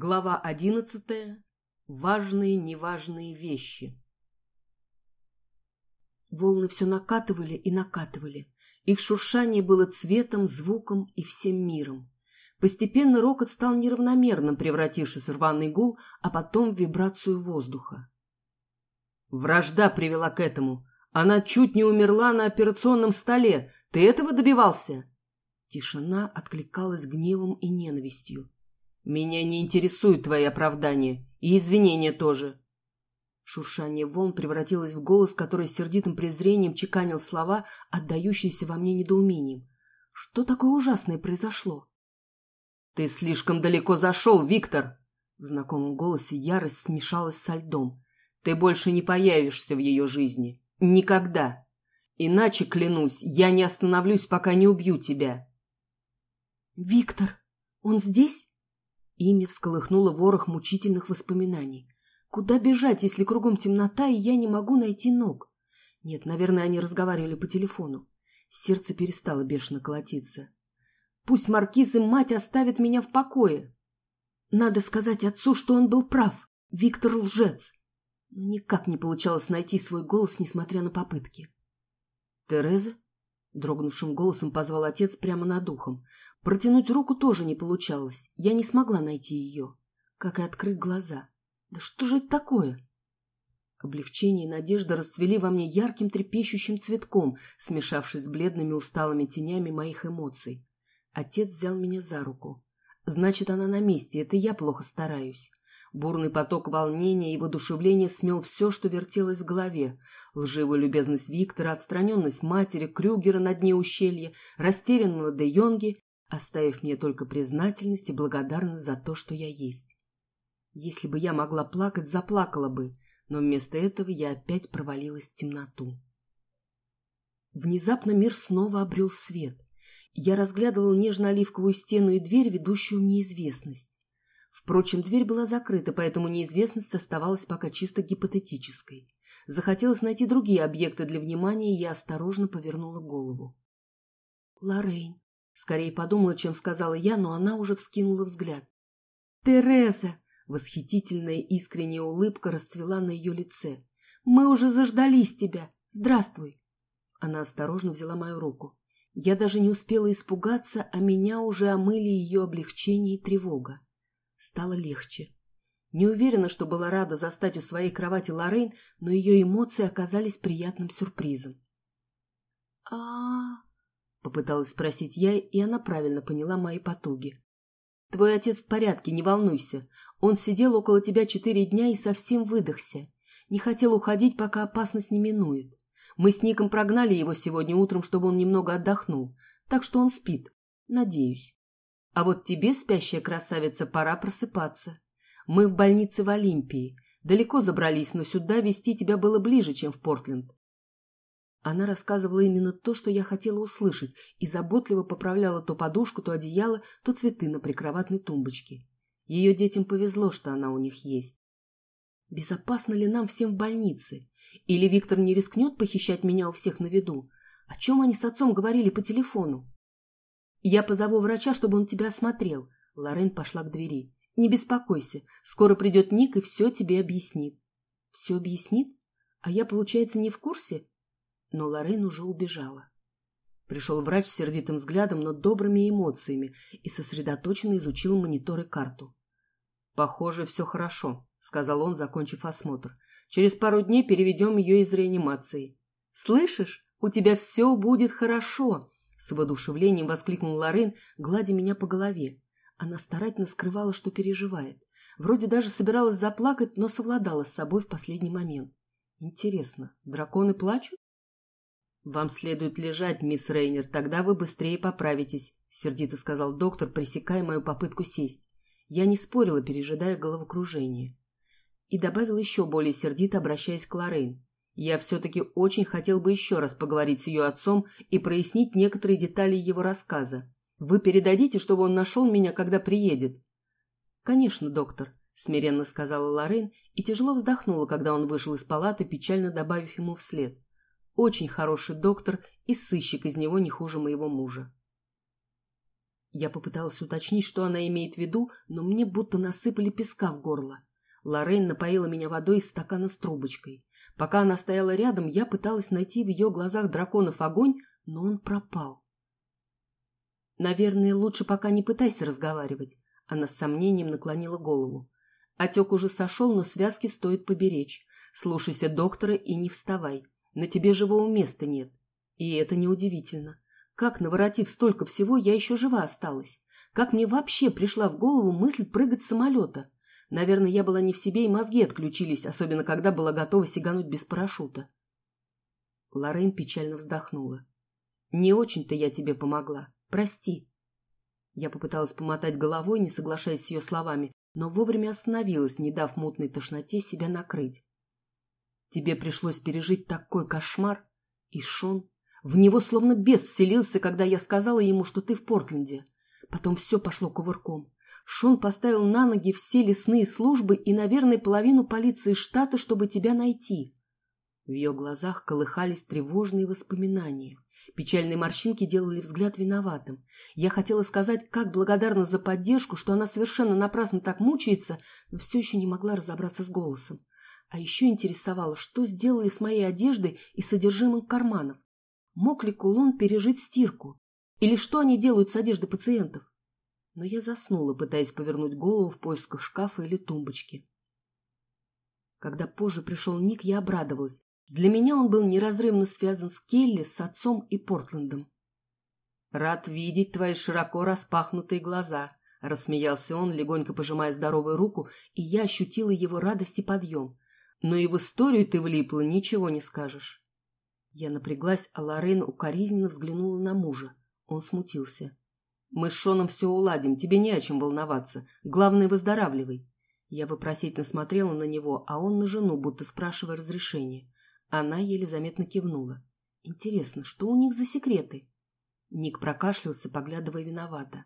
Глава одиннадцатая. Важные неважные вещи. Волны все накатывали и накатывали. Их шуршание было цветом, звуком и всем миром. Постепенно рокот стал неравномерным, превратившись в рваный гул, а потом в вибрацию воздуха. Вражда привела к этому. Она чуть не умерла на операционном столе. Ты этого добивался? Тишина откликалась гневом и ненавистью. Меня не интересуют твои оправдания. И извинения тоже. Шуршание волн превратилось в голос, который с сердитым презрением чеканил слова, отдающиеся во мне недоумением. Что такое ужасное произошло? «Ты слишком далеко зашел, Виктор!» В знакомом голосе ярость смешалась со льдом. «Ты больше не появишься в ее жизни. Никогда. Иначе, клянусь, я не остановлюсь, пока не убью тебя». «Виктор, он здесь?» Имя всколыхнуло ворох мучительных воспоминаний. Куда бежать, если кругом темнота, и я не могу найти ног? Нет, наверное, они разговаривали по телефону. Сердце перестало бешено колотиться. Пусть маркиз и мать оставят меня в покое. Надо сказать отцу, что он был прав. Виктор лжец. Никак не получалось найти свой голос, несмотря на попытки. «Тереза?» — дрогнувшим голосом позвал отец прямо над ухом. Протянуть руку тоже не получалось. Я не смогла найти ее. Как и открыть глаза. Да что же это такое? Облегчение и надежда расцвели во мне ярким трепещущим цветком, смешавшись с бледными усталыми тенями моих эмоций. Отец взял меня за руку. Значит, она на месте, это я плохо стараюсь. Бурный поток волнения и воодушевления смел все, что вертелось в голове. Лживую любезность Виктора, отстраненность матери, Крюгера на дне ущелья, растерянного Де Йонги оставив мне только признательность и благодарность за то, что я есть. Если бы я могла плакать, заплакала бы, но вместо этого я опять провалилась в темноту. Внезапно мир снова обрел свет. Я разглядывала нежно-оливковую стену и дверь, ведущую в неизвестность. Впрочем, дверь была закрыта, поэтому неизвестность оставалась пока чисто гипотетической. Захотелось найти другие объекты для внимания, и я осторожно повернула голову. Лоррейн. Скорее подумала, чем сказала я, но она уже вскинула взгляд. «Тереза!» — восхитительная искренняя улыбка расцвела на ее лице. «Мы уже заждались тебя! Здравствуй!» Она осторожно взяла мою руку. Я даже не успела испугаться, а меня уже омыли ее облегчение и тревога. Стало легче. Не уверена, что была рада застать у своей кровати Лоррейн, но ее эмоции оказались приятным сюрпризом. а Попыталась спросить я, и она правильно поняла мои потуги. Твой отец в порядке, не волнуйся. Он сидел около тебя четыре дня и совсем выдохся. Не хотел уходить, пока опасность не минует. Мы с Ником прогнали его сегодня утром, чтобы он немного отдохнул. Так что он спит. Надеюсь. А вот тебе, спящая красавица, пора просыпаться. Мы в больнице в Олимпии. Далеко забрались, но сюда вести тебя было ближе, чем в Портленд. Она рассказывала именно то, что я хотела услышать, и заботливо поправляла то подушку, то одеяло, то цветы на прикроватной тумбочке. Ее детям повезло, что она у них есть. Безопасно ли нам всем в больнице? Или Виктор не рискнет похищать меня у всех на виду? О чем они с отцом говорили по телефону? Я позову врача, чтобы он тебя осмотрел. Лорен пошла к двери. Не беспокойся, скоро придет Ник и все тебе объяснит. Все объяснит? А я, получается, не в курсе? Но Лорен уже убежала. Пришел врач с сердитым взглядом, но добрыми эмоциями и сосредоточенно изучил монитор и карту. «Похоже, все хорошо», — сказал он, закончив осмотр. «Через пару дней переведем ее из реанимации». «Слышишь, у тебя все будет хорошо!» С воодушевлением воскликнул Лорен, гладя меня по голове. Она старательно скрывала, что переживает. Вроде даже собиралась заплакать, но совладала с собой в последний момент. Интересно, драконы плачут? «Вам следует лежать, мисс Рейнер, тогда вы быстрее поправитесь», — сердито сказал доктор, пресекая мою попытку сесть. Я не спорила, пережидая головокружение. И добавил еще более сердито, обращаясь к Лоррейн. «Я все-таки очень хотел бы еще раз поговорить с ее отцом и прояснить некоторые детали его рассказа. Вы передадите, чтобы он нашел меня, когда приедет?» «Конечно, доктор», — смиренно сказала Лоррейн и тяжело вздохнула, когда он вышел из палаты, печально добавив ему вслед. Очень хороший доктор и сыщик из него не хуже моего мужа. Я попыталась уточнить, что она имеет в виду, но мне будто насыпали песка в горло. Лоррейн напоила меня водой из стакана с трубочкой. Пока она стояла рядом, я пыталась найти в ее глазах драконов огонь, но он пропал. «Наверное, лучше пока не пытайся разговаривать», — она с сомнением наклонила голову. «Отек уже сошел, но связки стоит поберечь. Слушайся доктора и не вставай. На тебе живого места нет. И это неудивительно. Как, наворотив столько всего, я еще жива осталась? Как мне вообще пришла в голову мысль прыгать с самолета? Наверное, я была не в себе, и мозги отключились, особенно когда была готова сигануть без парашюта. Лорен печально вздохнула. «Не очень-то я тебе помогла. Прости». Я попыталась помотать головой, не соглашаясь с ее словами, но вовремя остановилась, не дав мутной тошноте себя накрыть. «Тебе пришлось пережить такой кошмар, и Шон в него словно бес вселился, когда я сказала ему, что ты в Портленде. Потом все пошло кувырком. Шон поставил на ноги все лесные службы и, наверное, половину полиции штата, чтобы тебя найти. В ее глазах колыхались тревожные воспоминания. Печальные морщинки делали взгляд виноватым. Я хотела сказать, как благодарна за поддержку, что она совершенно напрасно так мучается, но все еще не могла разобраться с голосом. А еще интересовало, что сделали с моей одеждой и содержимым карманов. Мог ли кулон пережить стирку? Или что они делают с одеждой пациентов? но я заснула, пытаясь повернуть голову в поисках шкафа или тумбочки. Когда позже пришел Ник, я обрадовалась. Для меня он был неразрывно связан с Келли, с отцом и Портлендом. «Рад видеть твои широко распахнутые глаза», — рассмеялся он, легонько пожимая здоровую руку, и я ощутила его радость и подъем. «Но и в историю ты влипла, ничего не скажешь». Я напряглась, а Лорен укоризненно взглянула на мужа. Он смутился. Мы с Шоном все уладим, тебе не о чем волноваться. Главное, выздоравливай. Я вопросительно смотрела на него, а он на жену, будто спрашивая разрешения. Она еле заметно кивнула. Интересно, что у них за секреты? Ник прокашлялся, поглядывая виновато.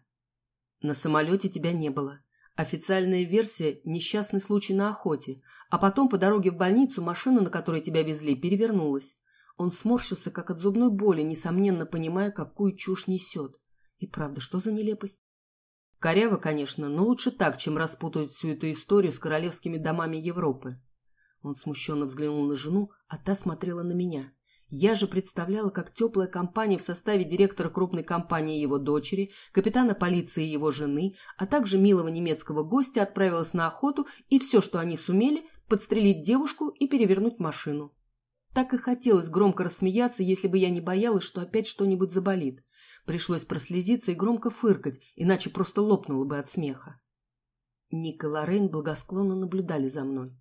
На самолете тебя не было. Официальная версия – несчастный случай на охоте, а потом по дороге в больницу машина, на которой тебя везли, перевернулась. Он сморщился, как от зубной боли, несомненно понимая, какую чушь несет. И правда, что за нелепость? Коряво, конечно, но лучше так, чем распутать всю эту историю с королевскими домами Европы. Он смущенно взглянул на жену, а та смотрела на меня. Я же представляла, как теплая компания в составе директора крупной компании его дочери, капитана полиции его жены, а также милого немецкого гостя отправилась на охоту и все, что они сумели, подстрелить девушку и перевернуть машину. Так и хотелось громко рассмеяться, если бы я не боялась, что опять что-нибудь заболит. Пришлось прослезиться и громко фыркать, иначе просто лопнуло бы от смеха. Ник и Лорен благосклонно наблюдали за мной.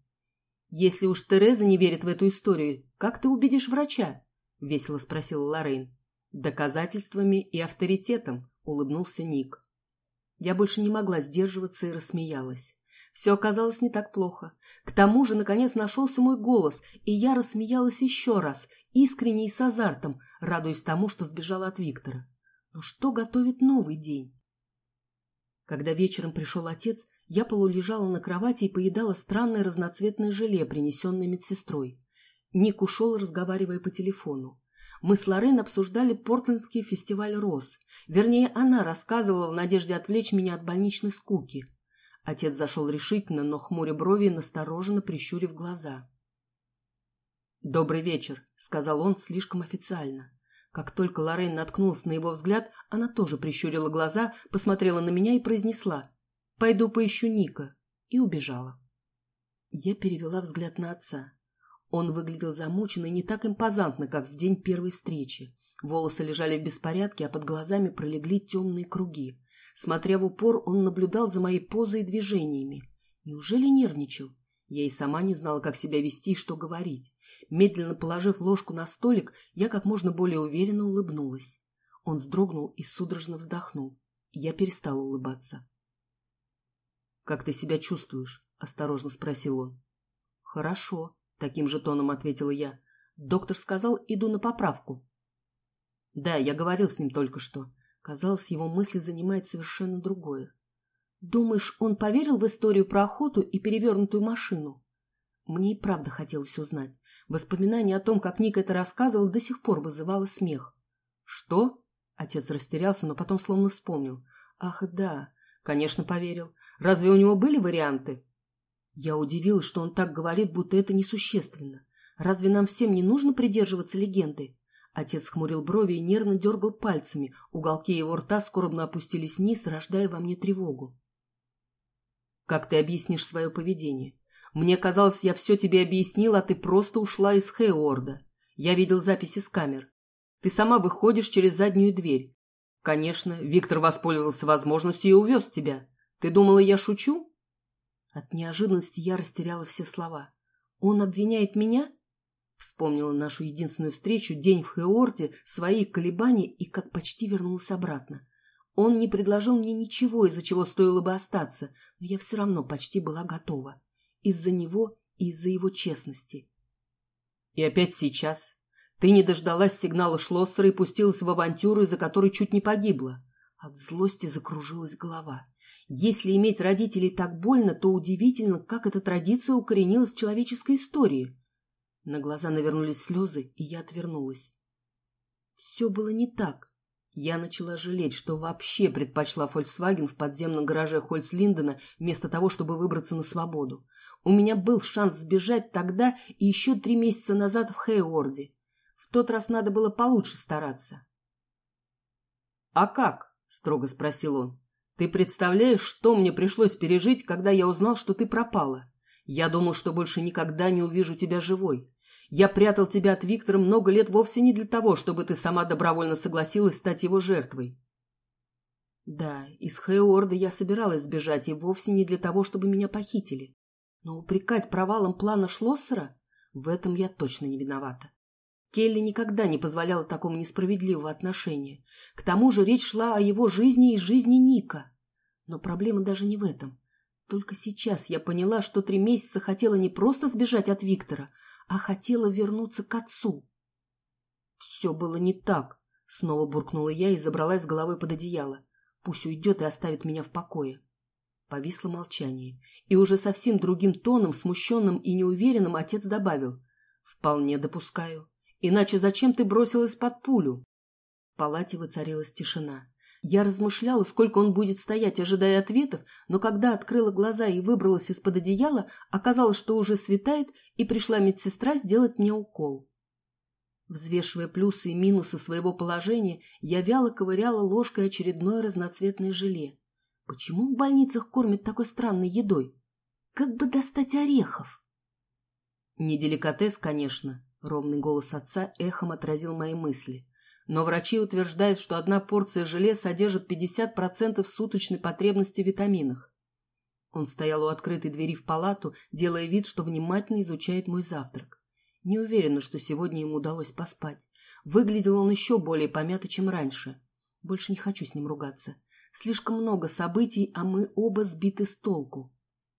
«Если уж Тереза не верит в эту историю, как ты убедишь врача?» — весело спросила Лорен. «Доказательствами и авторитетом», — улыбнулся Ник. Я больше не могла сдерживаться и рассмеялась. Все оказалось не так плохо. К тому же, наконец, нашелся мой голос, и я рассмеялась еще раз, искренне и с азартом, радуясь тому, что сбежала от Виктора. Но что готовит новый день? Когда вечером пришел отец, я полулежала на кровати и поедала странное разноцветное желе, принесенное медсестрой. Ник ушел, разговаривая по телефону. Мы с Лорен обсуждали Портлендский фестиваль роз. Вернее, она рассказывала в надежде отвлечь меня от больничной скуки. Отец зашел решительно, но хмуря брови настороженно прищурив глаза. «Добрый вечер», — сказал он слишком официально. Как только Лорен наткнулась на его взгляд, она тоже прищурила глаза, посмотрела на меня и произнесла «Пойду поищу Ника» и убежала. Я перевела взгляд на отца. Он выглядел замученно и не так импозантно, как в день первой встречи. Волосы лежали в беспорядке, а под глазами пролегли темные круги. Смотря в упор, он наблюдал за моей позой и движениями. Неужели нервничал? Я и сама не знала, как себя вести и что говорить. Медленно положив ложку на столик, я как можно более уверенно улыбнулась. Он вздрогнул и судорожно вздохнул. Я перестала улыбаться. «Как ты себя чувствуешь?» — осторожно спросил он. «Хорошо», — таким же тоном ответила я. «Доктор сказал, иду на поправку». «Да, я говорил с ним только что». Казалось, его мысли занимает совершенно другое. «Думаешь, он поверил в историю про охоту и перевернутую машину?» Мне и правда хотелось узнать. Воспоминание о том, как Ник это рассказывал, до сих пор вызывало смех. «Что?» — отец растерялся, но потом словно вспомнил. Ах, да, конечно, поверил. Разве у него были варианты? Я удивилась, что он так говорит, будто это несущественно. Разве нам всем не нужно придерживаться легенды? Отец хмурил брови и нервно дергал пальцами. Уголки его рта скорбно опустились вниз, рождая во мне тревогу. «Как ты объяснишь свое поведение? Мне казалось, я все тебе объяснил, а ты просто ушла из Хейорда. Я видел записи с камер. Ты сама выходишь через заднюю дверь. Конечно, Виктор воспользовался возможностью и увез тебя. Ты думала, я шучу?» От неожиданности я растеряла все слова. «Он обвиняет меня?» Вспомнила нашу единственную встречу, день в Хеорте, свои колебания и как почти вернулась обратно. Он не предложил мне ничего, из-за чего стоило бы остаться, но я все равно почти была готова. Из-за него и из-за его честности. И опять сейчас. Ты не дождалась сигнала Шлоссера и пустилась в авантюру, из-за которой чуть не погибла. От злости закружилась голова. Если иметь родителей так больно, то удивительно, как эта традиция укоренилась в человеческой истории. На глаза навернулись слезы, и я отвернулась. Все было не так. Я начала жалеть, что вообще предпочла Volkswagen в подземном гараже Хольцлиндена вместо того, чтобы выбраться на свободу. У меня был шанс сбежать тогда и еще три месяца назад в Хейорде. В тот раз надо было получше стараться. — А как? — строго спросил он. — Ты представляешь, что мне пришлось пережить, когда я узнал, что ты пропала? Я думал, что больше никогда не увижу тебя живой. Я прятал тебя от Виктора много лет вовсе не для того, чтобы ты сама добровольно согласилась стать его жертвой. Да, из Хейорда я собиралась сбежать, и вовсе не для того, чтобы меня похитили. Но упрекать провалом плана Шлоссера — в этом я точно не виновата. Келли никогда не позволяла такому несправедливого отношения. К тому же речь шла о его жизни и жизни Ника. Но проблема даже не в этом. Только сейчас я поняла, что три месяца хотела не просто сбежать от Виктора, а хотела вернуться к отцу. Все было не так, снова буркнула я и забралась головой под одеяло. Пусть уйдет и оставит меня в покое. Повисло молчание, и уже совсем другим тоном, смущенным и неуверенным, отец добавил. «Вполне допускаю. Иначе зачем ты бросилась под пулю?» В палате воцарилась тишина. Я размышляла, сколько он будет стоять, ожидая ответов, но когда открыла глаза и выбралась из-под одеяла, оказалось, что уже светает, и пришла медсестра сделать мне укол. Взвешивая плюсы и минусы своего положения, я вяло ковыряла ложкой очередное разноцветное желе. Почему в больницах кормят такой странной едой? Как бы достать орехов? Не деликатес, конечно, — ровный голос отца эхом отразил мои мысли. Но врачи утверждают, что одна порция желе содержит 50% суточной потребности в витаминах. Он стоял у открытой двери в палату, делая вид, что внимательно изучает мой завтрак. Не уверена, что сегодня ему удалось поспать. Выглядел он еще более помято, чем раньше. Больше не хочу с ним ругаться. Слишком много событий, а мы оба сбиты с толку.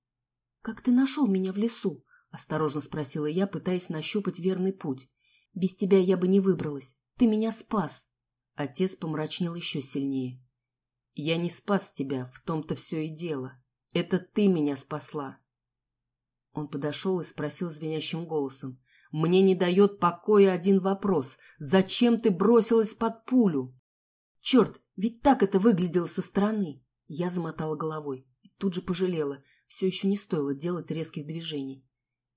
— Как ты нашел меня в лесу? — осторожно спросила я, пытаясь нащупать верный путь. — Без тебя я бы не выбралась. Ты меня спас. Отец помрачнел еще сильнее. Я не спас тебя, в том-то все и дело. Это ты меня спасла. Он подошел и спросил звенящим голосом. Мне не дает покоя один вопрос. Зачем ты бросилась под пулю? Черт, ведь так это выглядело со стороны. Я замотала головой и тут же пожалела. Все еще не стоило делать резких движений.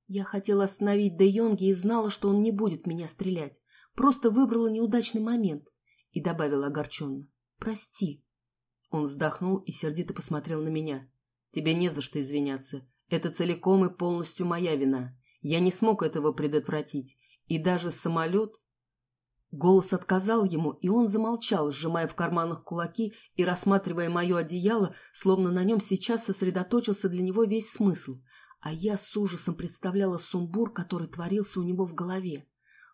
Я хотела остановить Де Йонги и знала, что он не будет меня стрелять. Просто выбрала неудачный момент и добавила огорченно. «Прости». Он вздохнул и сердито посмотрел на меня. «Тебе не за что извиняться. Это целиком и полностью моя вина. Я не смог этого предотвратить. И даже самолет...» Голос отказал ему, и он замолчал, сжимая в карманах кулаки и рассматривая мое одеяло, словно на нем сейчас сосредоточился для него весь смысл. А я с ужасом представляла сумбур, который творился у него в голове.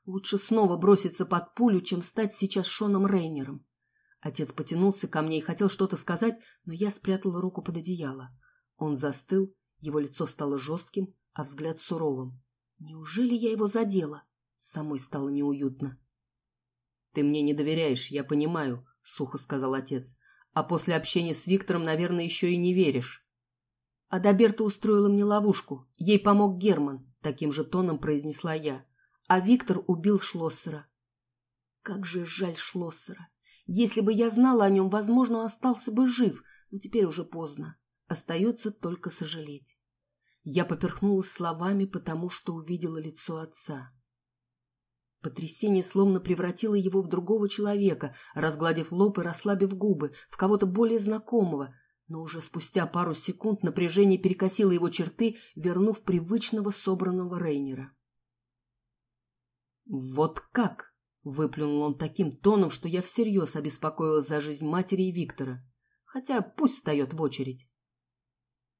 Лучше снова броситься под пулю, чем стать сейчас Шоном Рейнером. Отец потянулся ко мне и хотел что-то сказать, но я спрятала руку под одеяло. Он застыл, его лицо стало жестким, а взгляд суровым. Неужели я его задела? Самой стало неуютно. — Ты мне не доверяешь, я понимаю, — сухо сказал отец. — А после общения с Виктором, наверное, еще и не веришь. — Адаберта устроила мне ловушку. Ей помог Герман, — таким же тоном произнесла я а Виктор убил Шлоссера. Как же жаль Шлоссера. Если бы я знала о нем, возможно, остался бы жив, но теперь уже поздно. Остается только сожалеть. Я поперхнулась словами, потому что увидела лицо отца. Потрясение словно превратило его в другого человека, разгладив лоб и расслабив губы, в кого-то более знакомого, но уже спустя пару секунд напряжение перекосило его черты, вернув привычного собранного Рейнера. «Вот как!» — выплюнул он таким тоном, что я всерьез обеспокоилась за жизнь матери и Виктора. Хотя пусть встает в очередь.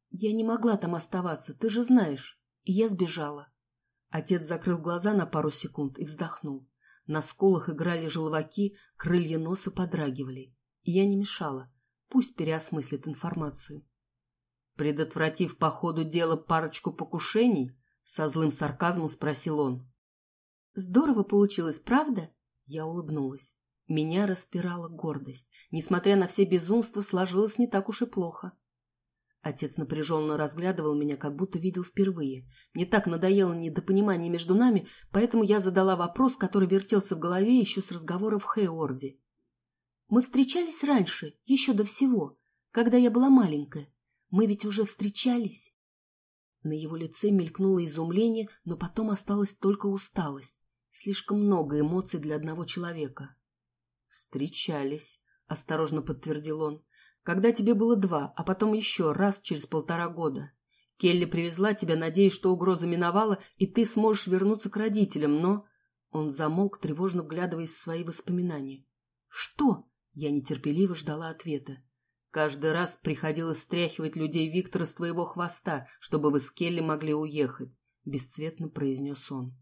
«Я не могла там оставаться, ты же знаешь, и я сбежала. Отец закрыл глаза на пару секунд и вздохнул. На скулах играли желваки, крылья носа подрагивали. И я не мешала. Пусть переосмыслит информацию. Предотвратив по ходу дела парочку покушений, со злым сарказмом спросил он. «Здорово получилось, правда?» Я улыбнулась. Меня распирала гордость. Несмотря на все безумства, сложилось не так уж и плохо. Отец напряженно разглядывал меня, как будто видел впервые. Мне так надоело недопонимание между нами, поэтому я задала вопрос, который вертелся в голове еще с разговора в Хейорде. «Мы встречались раньше, еще до всего, когда я была маленькая. Мы ведь уже встречались». На его лице мелькнуло изумление, но потом осталась только усталость. Слишком много эмоций для одного человека. «Встречались», — осторожно подтвердил он когда тебе было два, а потом еще раз через полтора года. Келли привезла тебя, надеясь, что угроза миновала, и ты сможешь вернуться к родителям, но...» Он замолк, тревожно вглядываясь в свои воспоминания. «Что?» Я нетерпеливо ждала ответа. «Каждый раз приходилось стряхивать людей Виктора с твоего хвоста, чтобы вы с Келли могли уехать», — бесцветно произнес он.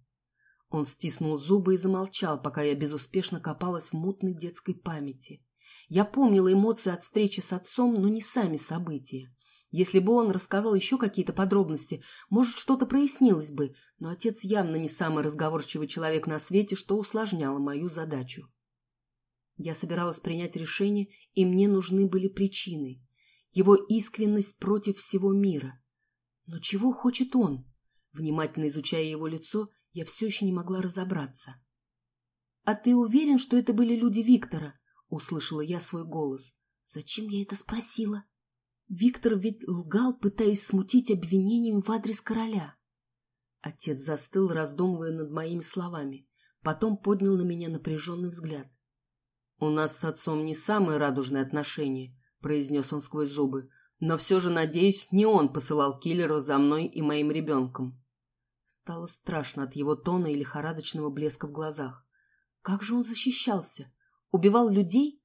Он стиснул зубы и замолчал, пока я безуспешно копалась в мутной детской памяти. Я помнила эмоции от встречи с отцом, но не сами события. Если бы он рассказал еще какие-то подробности, может, что-то прояснилось бы, но отец явно не самый разговорчивый человек на свете, что усложняло мою задачу. Я собиралась принять решение, и мне нужны были причины. Его искренность против всего мира. Но чего хочет он? Внимательно изучая его лицо, я все еще не могла разобраться. — А ты уверен, что это были люди Виктора? Услышала я свой голос. Зачем я это спросила? Виктор ведь лгал, пытаясь смутить обвинением в адрес короля. Отец застыл, раздумывая над моими словами. Потом поднял на меня напряженный взгляд. — У нас с отцом не самые радужные отношения, — произнес он сквозь зубы. — Но все же, надеюсь, не он посылал киллера за мной и моим ребенком. Стало страшно от его тона и лихорадочного блеска в глазах. Как же он защищался? Убивал людей?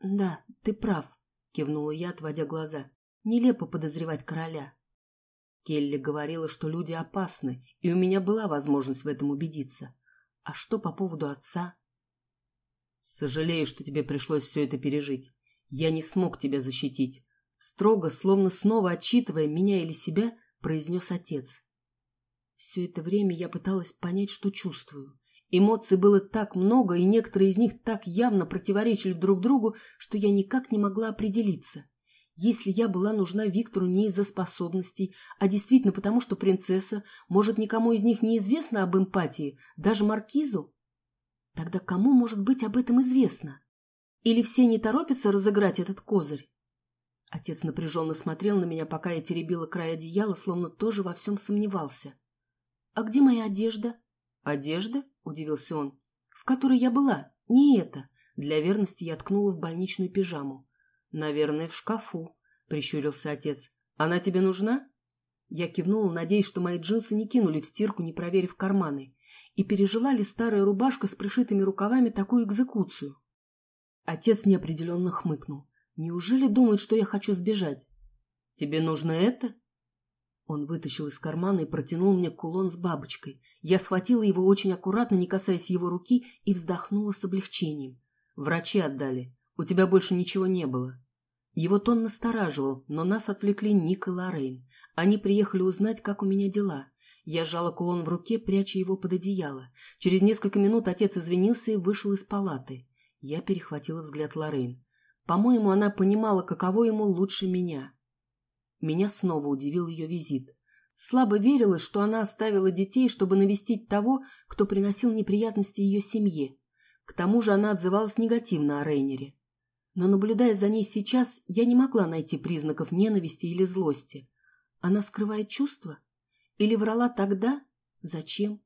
Да, ты прав, кивнула я, отводя глаза. Нелепо подозревать короля. Келли говорила, что люди опасны, и у меня была возможность в этом убедиться. А что по поводу отца? Сожалею, что тебе пришлось все это пережить. Я не смог тебя защитить. Строго, словно снова отчитывая меня или себя, произнес отец. Все это время я пыталась понять, что чувствую. Эмоций было так много, и некоторые из них так явно противоречили друг другу, что я никак не могла определиться. Если я была нужна Виктору не из-за способностей, а действительно потому, что принцесса, может, никому из них не известно об эмпатии, даже маркизу, тогда кому может быть об этом известно? Или все не торопятся разыграть этот козырь? Отец напряженно смотрел на меня, пока я теребила край одеяла, словно тоже во всем сомневался. — А где моя одежда? — Одежда? — удивился он. «В которой я была. Не это». Для верности я ткнула в больничную пижаму. «Наверное, в шкафу», — прищурился отец. «Она тебе нужна?» Я кивнула, надеясь, что мои джинсы не кинули в стирку, не проверив карманы. И пережила ли старая рубашка с пришитыми рукавами такую экзекуцию? Отец неопределенно хмыкнул. «Неужели думает, что я хочу сбежать?» «Тебе нужно это?» Он вытащил из кармана и протянул мне кулон с бабочкой. Я схватила его очень аккуратно, не касаясь его руки, и вздохнула с облегчением. Врачи отдали. У тебя больше ничего не было. Его тон настораживал, но нас отвлекли Ник и Лоррейн. Они приехали узнать, как у меня дела. Я сжала кулон в руке, пряча его под одеяло. Через несколько минут отец извинился и вышел из палаты. Я перехватила взгляд Лоррейн. По-моему, она понимала, каково ему лучше меня. Меня снова удивил ее визит. Слабо верилось, что она оставила детей, чтобы навестить того, кто приносил неприятности ее семье. К тому же она отзывалась негативно о Рейнере. Но, наблюдая за ней сейчас, я не могла найти признаков ненависти или злости. Она скрывает чувства? Или врала тогда? Зачем?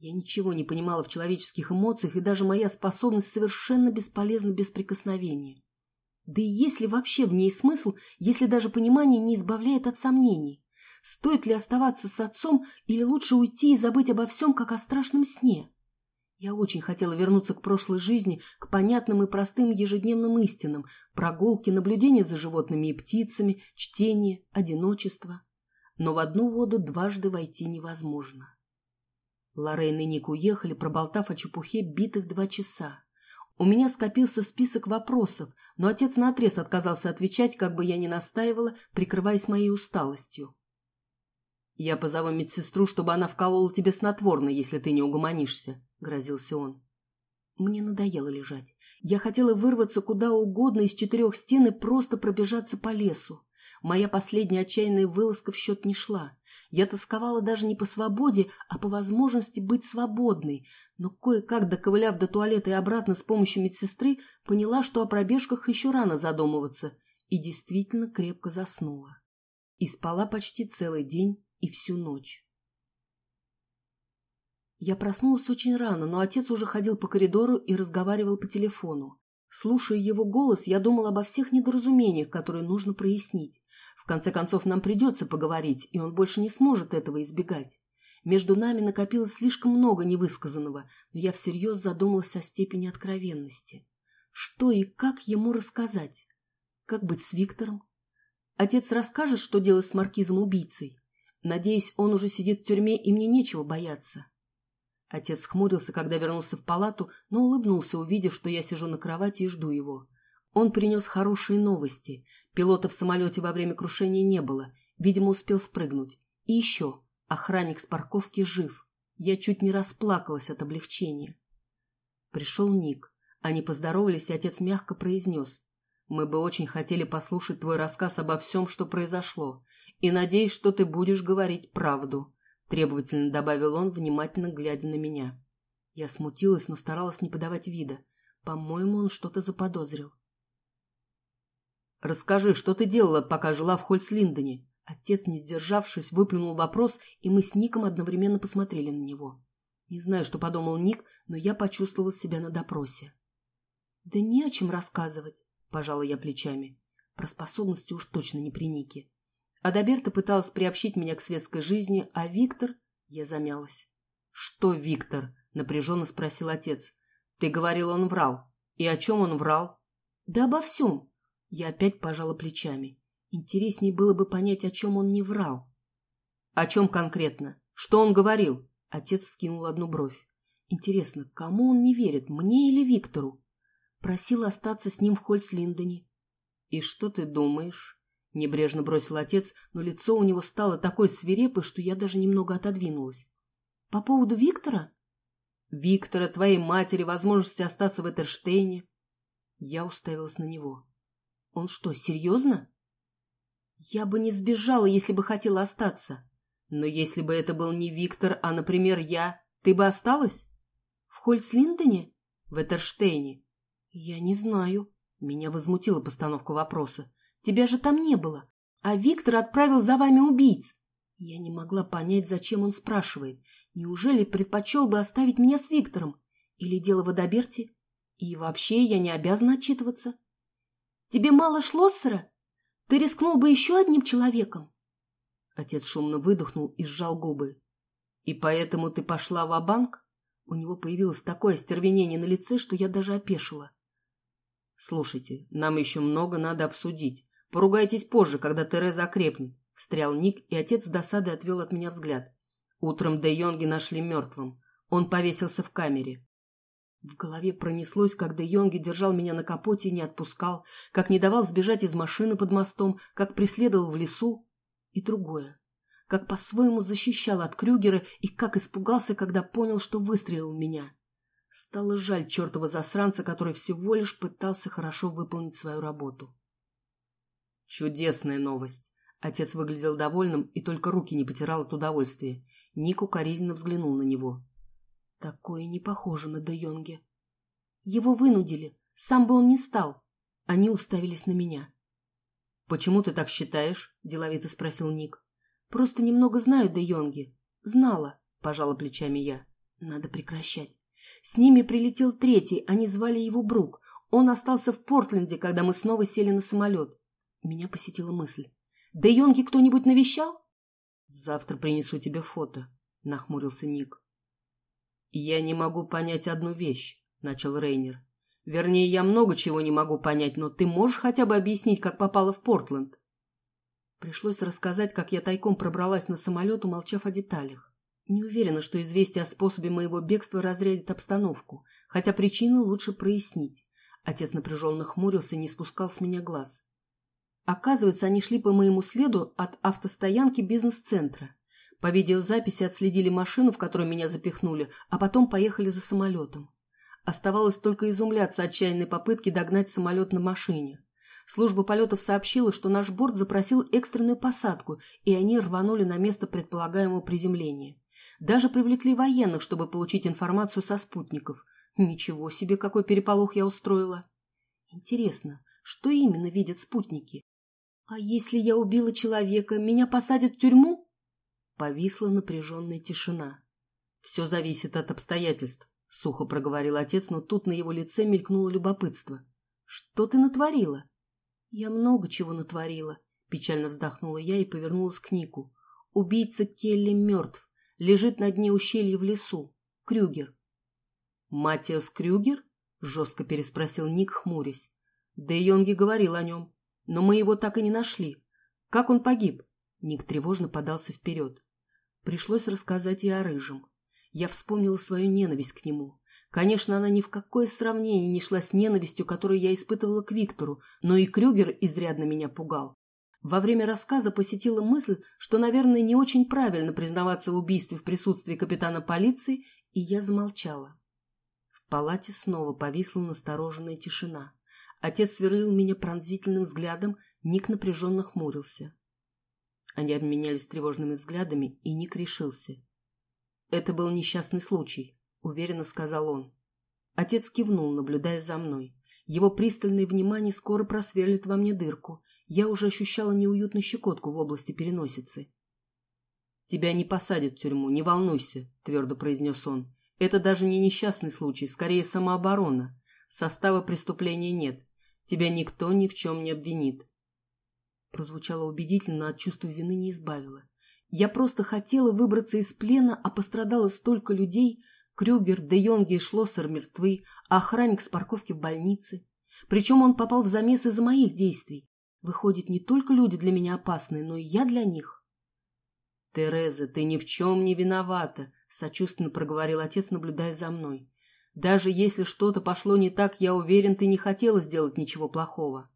Я ничего не понимала в человеческих эмоциях, и даже моя способность совершенно бесполезна без прикосновения. Да и есть ли вообще в ней смысл, если даже понимание не избавляет от сомнений? Стоит ли оставаться с отцом или лучше уйти и забыть обо всем, как о страшном сне? Я очень хотела вернуться к прошлой жизни, к понятным и простым ежедневным истинам, прогулки, наблюдения за животными и птицами, чтение, одиночество. Но в одну воду дважды войти невозможно. Лоррейн и Ник уехали, проболтав о чепухе битых два часа. У меня скопился список вопросов, но отец наотрез отказался отвечать, как бы я ни настаивала, прикрываясь моей усталостью. «Я позову медсестру, чтобы она вколола тебе снотворное, если ты не угомонишься», — грозился он. Мне надоело лежать. Я хотела вырваться куда угодно из четырех стен и просто пробежаться по лесу. Моя последняя отчаянная вылазка в счет не шла. Я тосковала даже не по свободе, а по возможности быть свободной, но кое-как, доковыляв до туалета и обратно с помощью медсестры, поняла, что о пробежках еще рано задумываться, и действительно крепко заснула. И спала почти целый день и всю ночь. Я проснулась очень рано, но отец уже ходил по коридору и разговаривал по телефону. Слушая его голос, я думала обо всех недоразумениях, которые нужно прояснить. В конце концов, нам придется поговорить, и он больше не сможет этого избегать. Между нами накопилось слишком много невысказанного, но я всерьез задумалась о степени откровенности. Что и как ему рассказать? Как быть с Виктором? Отец расскажет, что делать с маркизом-убийцей? Надеюсь, он уже сидит в тюрьме, и мне нечего бояться. Отец хмурился, когда вернулся в палату, но улыбнулся, увидев, что я сижу на кровати и жду его. Он принес хорошие новости. Пилота в самолете во время крушения не было. Видимо, успел спрыгнуть. И еще. Охранник с парковки жив. Я чуть не расплакалась от облегчения. Пришел Ник. Они поздоровались, и отец мягко произнес. «Мы бы очень хотели послушать твой рассказ обо всем, что произошло, и надеюсь, что ты будешь говорить правду», — требовательно добавил он, внимательно глядя на меня. Я смутилась, но старалась не подавать вида. По-моему, он что-то заподозрил. «Расскажи, что ты делала, пока жила в Хольцлиндене?» Отец, не сдержавшись, выплюнул вопрос, и мы с Ником одновременно посмотрели на него. Не знаю, что подумал Ник, но я почувствовала себя на допросе. «Да не о чем рассказывать», — пожала я плечами. Про способности уж точно не при Нике. Адаберта пыталась приобщить меня к светской жизни, а Виктор... Я замялась. «Что Виктор?» — напряженно спросил отец. «Ты говорил, он врал. И о чем он врал?» «Да обо всем. Я опять пожала плечами. Интереснее было бы понять, о чем он не врал. — О чем конкретно? Что он говорил? Отец скинул одну бровь. Интересно, кому он не верит, мне или Виктору? Просил остаться с ним в Хольцлиндене. — И что ты думаешь? — небрежно бросил отец, но лицо у него стало такой свирепой, что я даже немного отодвинулась. — По поводу Виктора? — Виктора, твоей матери, возможности остаться в Этерштейне. Я уставилась на него. Он что, серьезно? Я бы не сбежала, если бы хотела остаться. Но если бы это был не Виктор, а, например, я, ты бы осталась? В Хольцлиндене? В Этерштейне? Я не знаю. Меня возмутила постановка вопроса. Тебя же там не было. А Виктор отправил за вами убийц. Я не могла понять, зачем он спрашивает. Неужели предпочел бы оставить меня с Виктором? Или дело в Адаберте? И вообще я не обязана отчитываться. Тебе мало Шлоссера? Ты рискнул бы еще одним человеком? Отец шумно выдохнул и сжал губы. И поэтому ты пошла в банк У него появилось такое остервенение на лице, что я даже опешила. Слушайте, нам еще много надо обсудить. Поругайтесь позже, когда Тереза окрепнет. Встрял Ник, и отец с досадой отвел от меня взгляд. Утром Де Йонги нашли мертвым. Он повесился в камере. В голове пронеслось, как Де Йонги держал меня на капоте и не отпускал, как не давал сбежать из машины под мостом, как преследовал в лесу. И другое. Как по-своему защищал от Крюгера и как испугался, когда понял, что выстрелил в меня. Стало жаль чертова засранца, который всего лишь пытался хорошо выполнить свою работу. Чудесная новость. Отец выглядел довольным и только руки не потирал от удовольствия. Ник укоризненно взглянул на него. Такое не похоже на Де. Его вынудили. Сам бы он не стал. Они уставились на меня. «Почему ты так считаешь?» – деловито спросил Ник. «Просто немного знаю Де. Знала», – пожала плечами я. «Надо прекращать. С ними прилетел третий, они звали его Брук. Он остался в Портленде, когда мы снова сели на самолет. Меня посетила мысль. «Де кто-нибудь навещал?» «Завтра принесу тебе фото», — нахмурился Ник. «Я не могу понять одну вещь», — начал Рейнер. «Вернее, я много чего не могу понять, но ты можешь хотя бы объяснить, как попала в Портленд?» Пришлось рассказать, как я тайком пробралась на самолет, умолчав о деталях. Не уверена, что известие о способе моего бегства разрядит обстановку, хотя причину лучше прояснить. Отец напряженно хмурился и не спускал с меня глаз. Оказывается, они шли по моему следу от автостоянки бизнес-центра. По видеозаписи отследили машину, в которую меня запихнули, а потом поехали за самолетом. Оставалось только изумляться отчаянной попытке догнать самолет на машине. Служба полетов сообщила, что наш борт запросил экстренную посадку, и они рванули на место предполагаемого приземления. Даже привлекли военных, чтобы получить информацию со спутников. Ничего себе, какой переполох я устроила. Интересно, что именно видят спутники? «А если я убила человека, меня посадят в тюрьму?» Повисла напряженная тишина. «Все зависит от обстоятельств», — сухо проговорил отец, но тут на его лице мелькнуло любопытство. «Что ты натворила?» «Я много чего натворила», — печально вздохнула я и повернулась к Нику. «Убийца Келли мертв, лежит на дне ущелья в лесу. Крюгер». «Матиас Крюгер?» — жестко переспросил Ник, хмурясь. «Да Йонги говорил о нем. Но мы его так и не нашли. Как он погиб? Ник тревожно подался вперед. Пришлось рассказать и о Рыжем. Я вспомнила свою ненависть к нему. Конечно, она ни в какое сравнение не шла с ненавистью, которую я испытывала к Виктору, но и Крюгер изрядно меня пугал. Во время рассказа посетила мысль, что, наверное, не очень правильно признаваться в убийстве в присутствии капитана полиции, и я замолчала. В палате снова повисла настороженная тишина. Отец сверлил меня пронзительным взглядом, Ник напряженно хмурился. Они обменялись тревожными взглядами, и Ник решился. «Это был несчастный случай», — уверенно сказал он. Отец кивнул, наблюдая за мной. Его пристальное внимание скоро просверлит во мне дырку. Я уже ощущала неуютную щекотку в области переносицы. «Тебя не посадят в тюрьму, не волнуйся», — твердо произнес он. «Это даже не несчастный случай, скорее самооборона. Состава преступления нет. Тебя никто ни в чем не обвинит. Прозвучало убедительно, но от чувства вины не избавило. Я просто хотела выбраться из плена, а пострадало столько людей. Крюгер, Де Йонги и Шлоссер мертвы, а охранник с парковки в больнице. Причем он попал в замес из-за моих действий. Выходит, не только люди для меня опасны, но и я для них. «Тереза, ты ни в чем не виновата», — сочувственно проговорил отец, наблюдая за мной. Даже если что-то пошло не так, я уверен, ты не хотела сделать ничего плохого.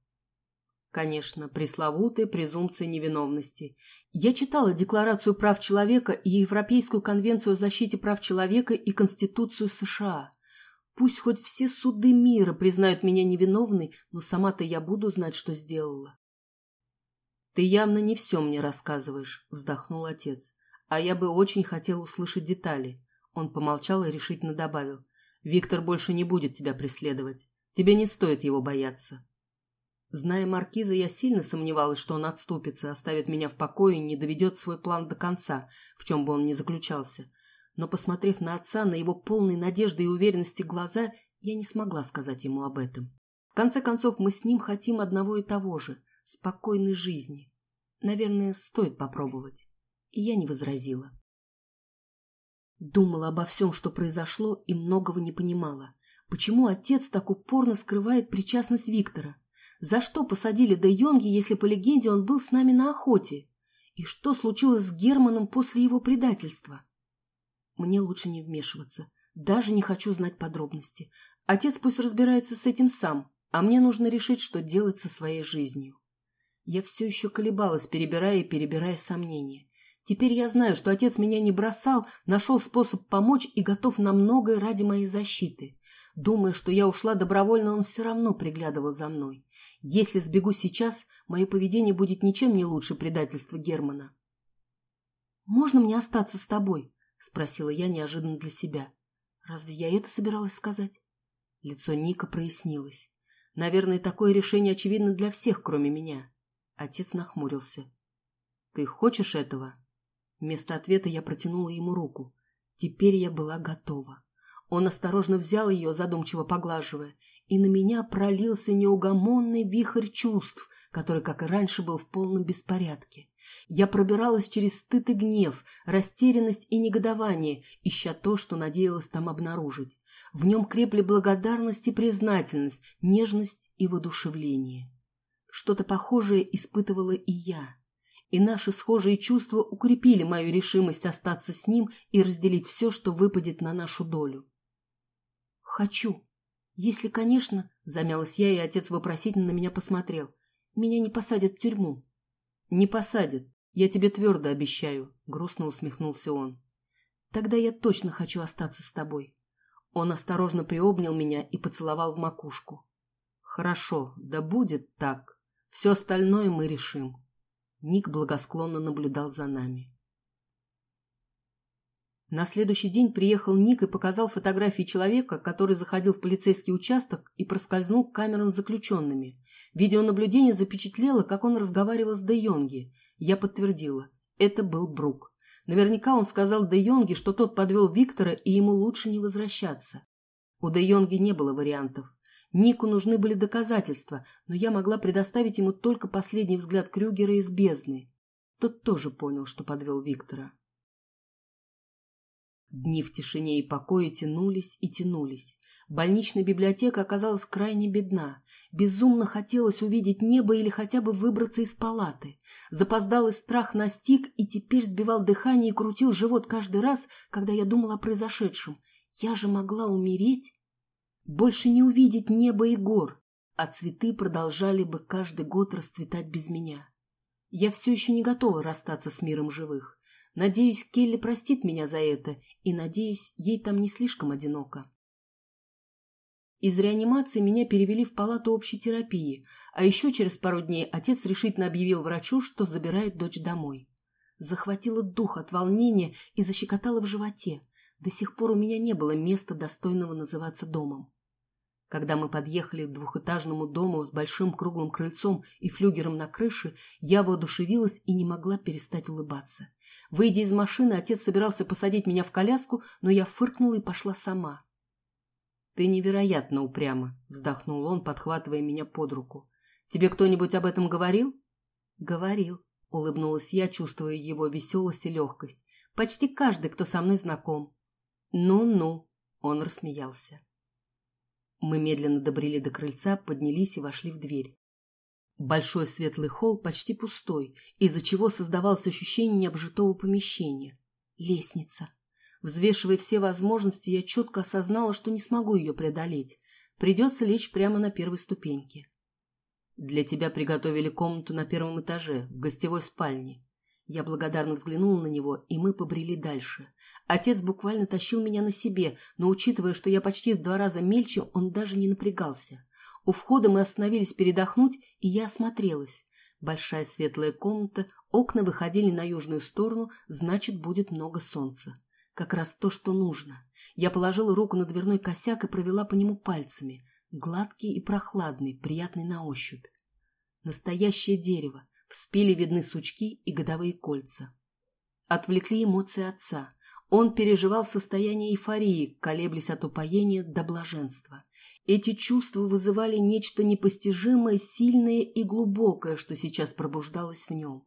Конечно, пресловутая презумпция невиновности. Я читала Декларацию прав человека и Европейскую конвенцию о защите прав человека и Конституцию США. Пусть хоть все суды мира признают меня невиновной, но сама-то я буду знать, что сделала. «Ты явно не все мне рассказываешь», — вздохнул отец. «А я бы очень хотел услышать детали». Он помолчал и решительно добавил. Виктор больше не будет тебя преследовать. Тебе не стоит его бояться. Зная Маркиза, я сильно сомневалась, что он отступится, оставит меня в покое и не доведет свой план до конца, в чем бы он ни заключался. Но, посмотрев на отца, на его полные надежды и уверенности глаза, я не смогла сказать ему об этом. В конце концов, мы с ним хотим одного и того же – спокойной жизни. Наверное, стоит попробовать. И я не возразила. Думала обо всем, что произошло, и многого не понимала. Почему отец так упорно скрывает причастность Виктора? За что посадили Де Йонги, если по легенде он был с нами на охоте? И что случилось с Германом после его предательства? Мне лучше не вмешиваться. Даже не хочу знать подробности. Отец пусть разбирается с этим сам, а мне нужно решить, что делать со своей жизнью. Я все еще колебалась, перебирая и перебирая сомнения. Теперь я знаю, что отец меня не бросал, нашел способ помочь и готов на многое ради моей защиты. Думая, что я ушла добровольно, он все равно приглядывал за мной. Если сбегу сейчас, мое поведение будет ничем не лучше предательства Германа. «Можно мне остаться с тобой?» — спросила я неожиданно для себя. «Разве я это собиралась сказать?» Лицо Ника прояснилось. Наверное, такое решение очевидно для всех, кроме меня. Отец нахмурился. «Ты хочешь этого?» Вместо ответа я протянула ему руку. Теперь я была готова. Он осторожно взял ее, задумчиво поглаживая, и на меня пролился неугомонный вихрь чувств, который, как и раньше, был в полном беспорядке. Я пробиралась через стыд и гнев, растерянность и негодование, ища то, что надеялась там обнаружить. В нем крепли благодарность и признательность, нежность и воодушевление. Что-то похожее испытывала и я. И наши схожие чувства укрепили мою решимость остаться с ним и разделить все, что выпадет на нашу долю. «Хочу. Если, конечно...» — замялась я, и отец вопросительно на меня посмотрел. «Меня не посадят в тюрьму». «Не посадят. Я тебе твердо обещаю», — грустно усмехнулся он. «Тогда я точно хочу остаться с тобой». Он осторожно приобнял меня и поцеловал в макушку. «Хорошо, да будет так. Все остальное мы решим». Ник благосклонно наблюдал за нами. На следующий день приехал Ник и показал фотографии человека, который заходил в полицейский участок и проскользнул к камерам с заключенными. Видеонаблюдение запечатлело, как он разговаривал с Де Йонги. Я подтвердила. Это был Брук. Наверняка он сказал Де Йонге, что тот подвел Виктора и ему лучше не возвращаться. У Де Йонги не было вариантов. Нику нужны были доказательства, но я могла предоставить ему только последний взгляд Крюгера из бездны. Тот тоже понял, что подвел Виктора. Дни в тишине и покое тянулись и тянулись. Больничная библиотека оказалась крайне бедна. Безумно хотелось увидеть небо или хотя бы выбраться из палаты. Запоздалый страх настиг и теперь сбивал дыхание и крутил живот каждый раз, когда я думала о произошедшем. Я же могла умереть? Больше не увидеть неба и гор, а цветы продолжали бы каждый год расцветать без меня. Я все еще не готова расстаться с миром живых. Надеюсь, Келли простит меня за это, и, надеюсь, ей там не слишком одиноко. Из реанимации меня перевели в палату общей терапии, а еще через пару дней отец решительно объявил врачу, что забирает дочь домой. Захватило дух от волнения и защекотало в животе. До сих пор у меня не было места, достойного называться домом. Когда мы подъехали к двухэтажному дому с большим круглым крыльцом и флюгером на крыше, я воодушевилась и не могла перестать улыбаться. Выйдя из машины, отец собирался посадить меня в коляску, но я фыркнула и пошла сама. «Ты невероятно упряма», — вздохнул он, подхватывая меня под руку. «Тебе кто-нибудь об этом говорил?» «Говорил», — улыбнулась я, чувствуя его веселость и легкость. «Почти каждый, кто со мной знаком». «Ну-ну», — он рассмеялся. Мы медленно добрели до крыльца, поднялись и вошли в дверь. Большой светлый холл почти пустой, из-за чего создавалось ощущение необжитого помещения. Лестница. Взвешивая все возможности, я четко осознала, что не смогу ее преодолеть. Придется лечь прямо на первой ступеньке. Для тебя приготовили комнату на первом этаже, в гостевой спальне. Я благодарно взглянула на него, и мы побрели дальше. Отец буквально тащил меня на себе, но, учитывая, что я почти в два раза мельче, он даже не напрягался. У входа мы остановились передохнуть, и я осмотрелась. Большая светлая комната, окна выходили на южную сторону, значит, будет много солнца. Как раз то, что нужно. Я положила руку на дверной косяк и провела по нему пальцами. Гладкий и прохладный, приятный на ощупь. Настоящее дерево. В спиле видны сучки и годовые кольца. Отвлекли эмоции отца. Он переживал состояние эйфории, колеблясь от упоения до блаженства. Эти чувства вызывали нечто непостижимое, сильное и глубокое, что сейчас пробуждалось в нем.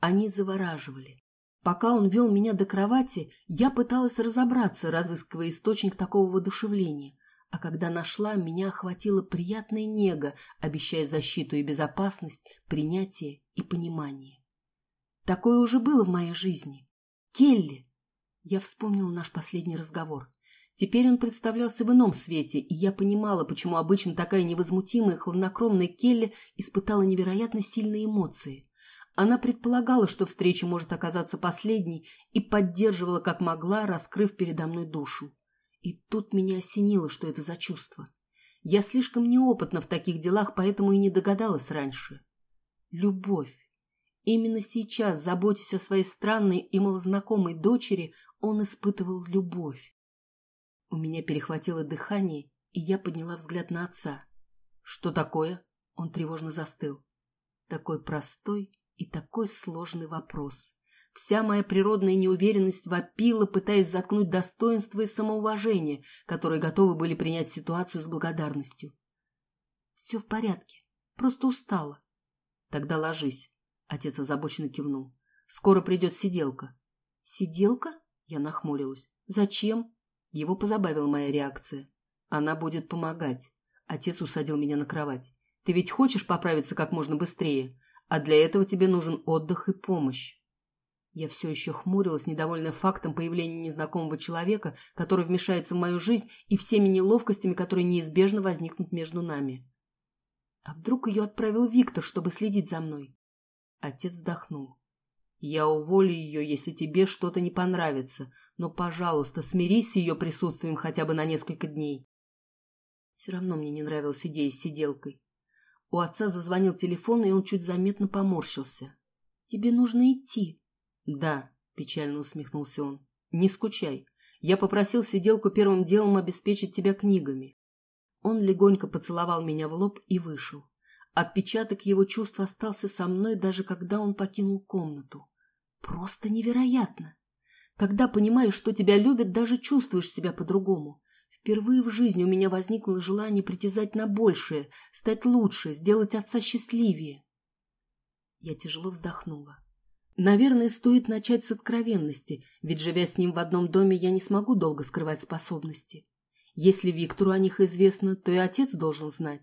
Они завораживали. Пока он вел меня до кровати, я пыталась разобраться, разыскивая источник такого воодушевления. А когда нашла, меня охватила приятная нега, обещая защиту и безопасность, принятие и понимание. Такое уже было в моей жизни. Келли. Я вспомнила наш последний разговор. Теперь он представлялся в ином свете, и я понимала, почему обычно такая невозмутимая и хладнокровная Келли испытала невероятно сильные эмоции. Она предполагала, что встреча может оказаться последней, и поддерживала как могла, раскрыв передо мной душу. И тут меня осенило, что это за чувство. Я слишком неопытна в таких делах, поэтому и не догадалась раньше. Любовь. Именно сейчас, заботясь о своей странной и малознакомой дочери, он испытывал любовь. У меня перехватило дыхание, и я подняла взгляд на отца. «Что такое?» Он тревожно застыл. Такой простой и такой сложный вопрос. Вся моя природная неуверенность вопила, пытаясь заткнуть достоинство и самоуважение, которые готовы были принять ситуацию с благодарностью. «Все в порядке. Просто устала». «Тогда ложись», — отец озабоченно кивнул. «Скоро придет сиделка». «Сиделка?» — я нахмурилась. «Зачем?» Его позабавила моя реакция. «Она будет помогать». Отец усадил меня на кровать. «Ты ведь хочешь поправиться как можно быстрее, а для этого тебе нужен отдых и помощь». Я все еще хмурилась, недовольная фактом появления незнакомого человека, который вмешается в мою жизнь и всеми неловкостями, которые неизбежно возникнут между нами. А вдруг ее отправил Виктор, чтобы следить за мной? Отец вздохнул. Я уволю ее, если тебе что-то не понравится, но, пожалуйста, смирись с ее присутствием хотя бы на несколько дней. Все равно мне не нравилась идея с сиделкой. У отца зазвонил телефон, и он чуть заметно поморщился. — Тебе нужно идти. — Да, — печально усмехнулся он. — Не скучай. Я попросил сиделку первым делом обеспечить тебя книгами. Он легонько поцеловал меня в лоб и вышел. Отпечаток его чувств остался со мной, даже когда он покинул комнату. Просто невероятно! Когда понимаешь, что тебя любят, даже чувствуешь себя по-другому. Впервые в жизни у меня возникло желание притязать на большее, стать лучше, сделать отца счастливее. Я тяжело вздохнула. Наверное, стоит начать с откровенности, ведь, живя с ним в одном доме, я не смогу долго скрывать способности. Если Виктору о них известно, то и отец должен знать.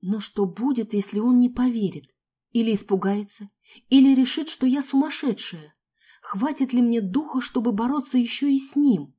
Но что будет, если он не поверит? Или испугается? Или решит, что я сумасшедшая? Хватит ли мне духа, чтобы бороться еще и с ним?